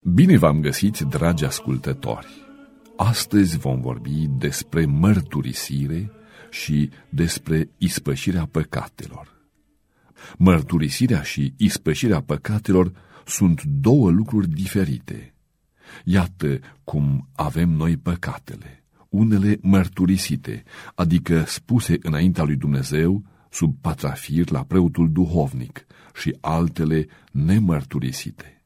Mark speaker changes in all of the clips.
Speaker 1: Bine v-am găsit, dragi ascultători! Astăzi vom vorbi despre mărturisire și despre ispășirea păcatelor. Mărturisirea și ispășirea păcatelor sunt două lucruri diferite. Iată cum avem noi păcatele, unele mărturisite, adică spuse înaintea lui Dumnezeu, sub patrafir la preotul duhovnic, și altele nemărturisite.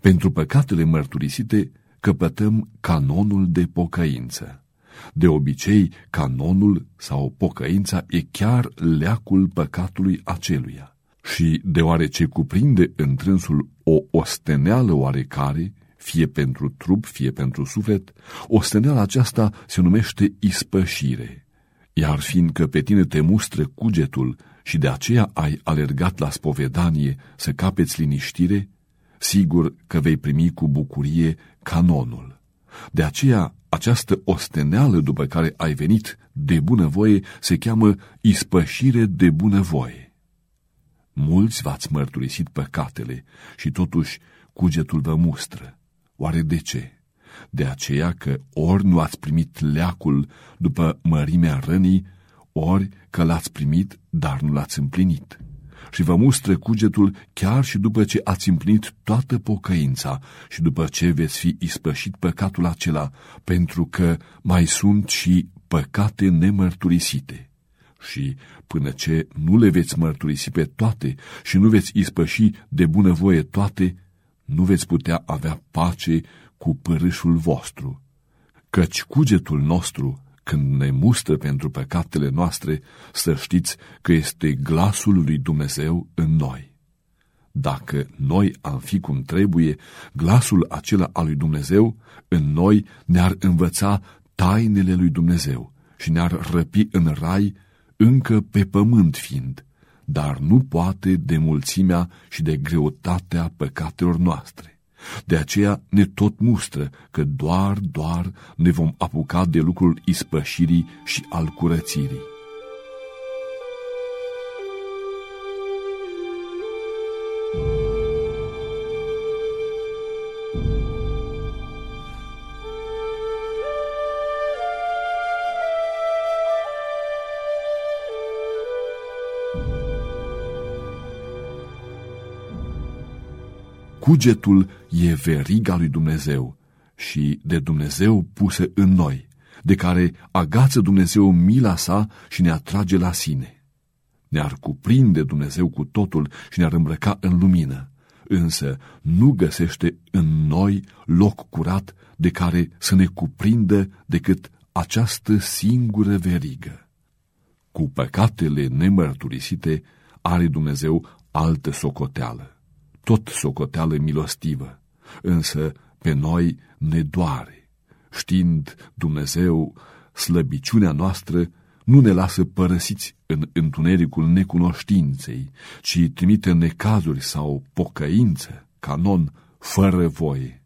Speaker 1: Pentru păcatele mărturisite căpătăm canonul de pocăință. De obicei, canonul sau pocăința e chiar leacul păcatului aceluia. Și deoarece cuprinde întrânsul o osteneală oarecare, fie pentru trup, fie pentru suflet, osteneala aceasta se numește ispășire. Iar fiindcă pe tine te mustră cugetul și de aceea ai alergat la spovedanie să capeți liniștire, sigur că vei primi cu bucurie canonul. De aceea, această osteneală după care ai venit de bunăvoie se cheamă ispășire de bunăvoie. Mulți v-ați mărturisit păcatele și totuși cugetul vă mustră. Oare de ce? De aceea că ori nu ați primit leacul după mărimea rănii, ori că l-ați primit, dar nu l-ați împlinit și vă mustră cugetul chiar și după ce ați împlinit toată pocăința și după ce veți fi ispășit păcatul acela, pentru că mai sunt și păcate nemărturisite. Și până ce nu le veți mărturisi pe toate și nu veți ispăși de bunăvoie toate, nu veți putea avea pace cu părâșul vostru. Căci cugetul nostru când ne mustră pentru păcatele noastre, să știți că este glasul lui Dumnezeu în noi. Dacă noi am fi cum trebuie, glasul acela al lui Dumnezeu în noi ne-ar învăța tainele lui Dumnezeu și ne-ar răpi în rai încă pe pământ fiind, dar nu poate de mulțimea și de greutatea păcatelor noastre. De aceea ne tot mustră că doar, doar ne vom apuca de lucrul ispășirii și al curățirii. Cugetul e veriga lui Dumnezeu și de Dumnezeu puse în noi, de care agață Dumnezeu mila sa și ne atrage la sine. Ne-ar cuprinde Dumnezeu cu totul și ne-ar îmbrăca în lumină, însă nu găsește în noi loc curat de care să ne cuprindă decât această singură verigă. Cu păcatele nemărturisite are Dumnezeu altă socoteală tot socoteală milostivă, însă pe noi ne doare. Știind Dumnezeu slăbiciunea noastră, nu ne lasă părăsiți în întunericul necunoștinței, ci trimite necazuri sau pocăință, canon, fără voie.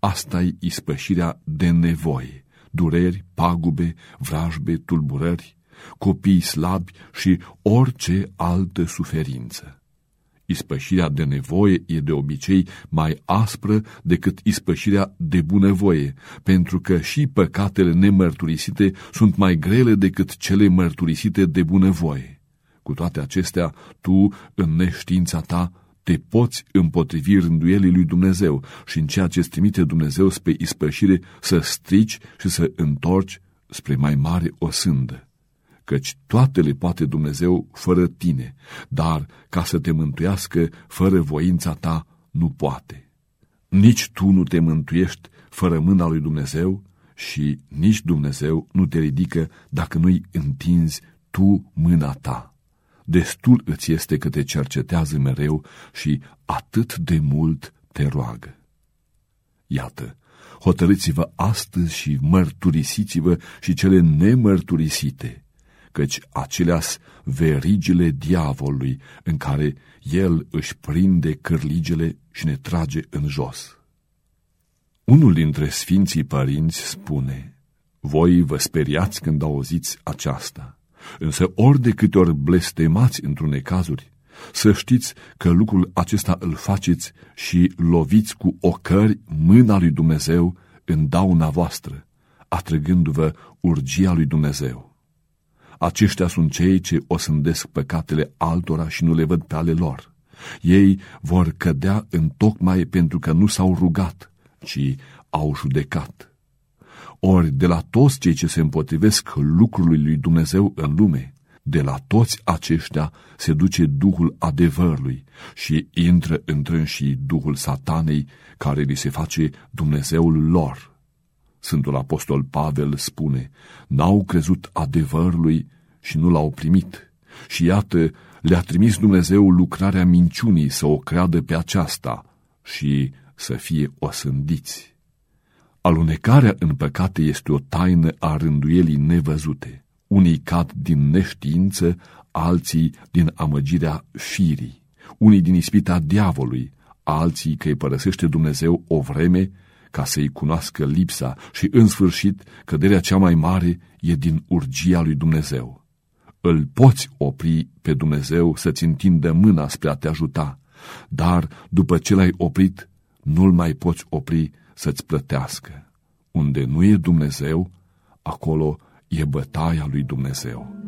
Speaker 1: asta e ispășirea de nevoie, dureri, pagube, vrajbe, tulburări, copii slabi și orice altă suferință. Ispășirea de nevoie e de obicei mai aspră decât ispășirea de bunăvoie, pentru că și păcatele nemărturisite sunt mai grele decât cele mărturisite de bunăvoie. Cu toate acestea, tu, în neștiința ta, te poți împotrivi rânduielii lui Dumnezeu și în ceea ce îți trimite Dumnezeu spre ispășire să strici și să întorci spre mai mare o sândă căci toate le poate Dumnezeu fără tine, dar ca să te mântuiască fără voința ta nu poate. Nici tu nu te mântuiești fără mâna lui Dumnezeu și nici Dumnezeu nu te ridică dacă nu-i întinzi tu mâna ta. Destul îți este că te cercetează mereu și atât de mult te roagă. Iată, hotărâți-vă astăzi și mărturisiți-vă și cele nemărturisite, căci acelea verigile diavolului în care el își prinde cârligele și ne trage în jos. Unul dintre sfinții părinți spune, Voi vă speriați când auziți aceasta, însă ori de câte ori blestemați într-un cazuri, Să știți că lucrul acesta îl faceți și loviți cu ocări mâna lui Dumnezeu în dauna voastră, atrăgându-vă urgia lui Dumnezeu. Aceștia sunt cei ce osândesc păcatele altora și nu le văd pe ale lor. Ei vor cădea în tocmai pentru că nu s-au rugat, ci au judecat. Ori de la toți cei ce se împotrivesc lucrului lui Dumnezeu în lume, de la toți aceștia se duce Duhul adevărului și intră și Duhul satanei care li se face Dumnezeul lor. Sfântul Apostol Pavel spune, n-au crezut adevărului și nu l-au primit. Și iată, le-a trimis Dumnezeu lucrarea minciunii să o creadă pe aceasta și să fie osândiți. Alunecarea în păcate este o taină a rânduielii nevăzute. Unii cad din neștiință, alții din amăgirea firii, unii din ispita diavolului, alții că îi părăsește Dumnezeu o vreme ca să-i cunoască lipsa și, în sfârșit, căderea cea mai mare e din urgia lui Dumnezeu. Îl poți opri pe Dumnezeu să-ți întindă mâna spre a te ajuta, dar după ce l-ai oprit, nu-l mai poți opri să-ți plătească. Unde nu e Dumnezeu, acolo e bătaia lui Dumnezeu.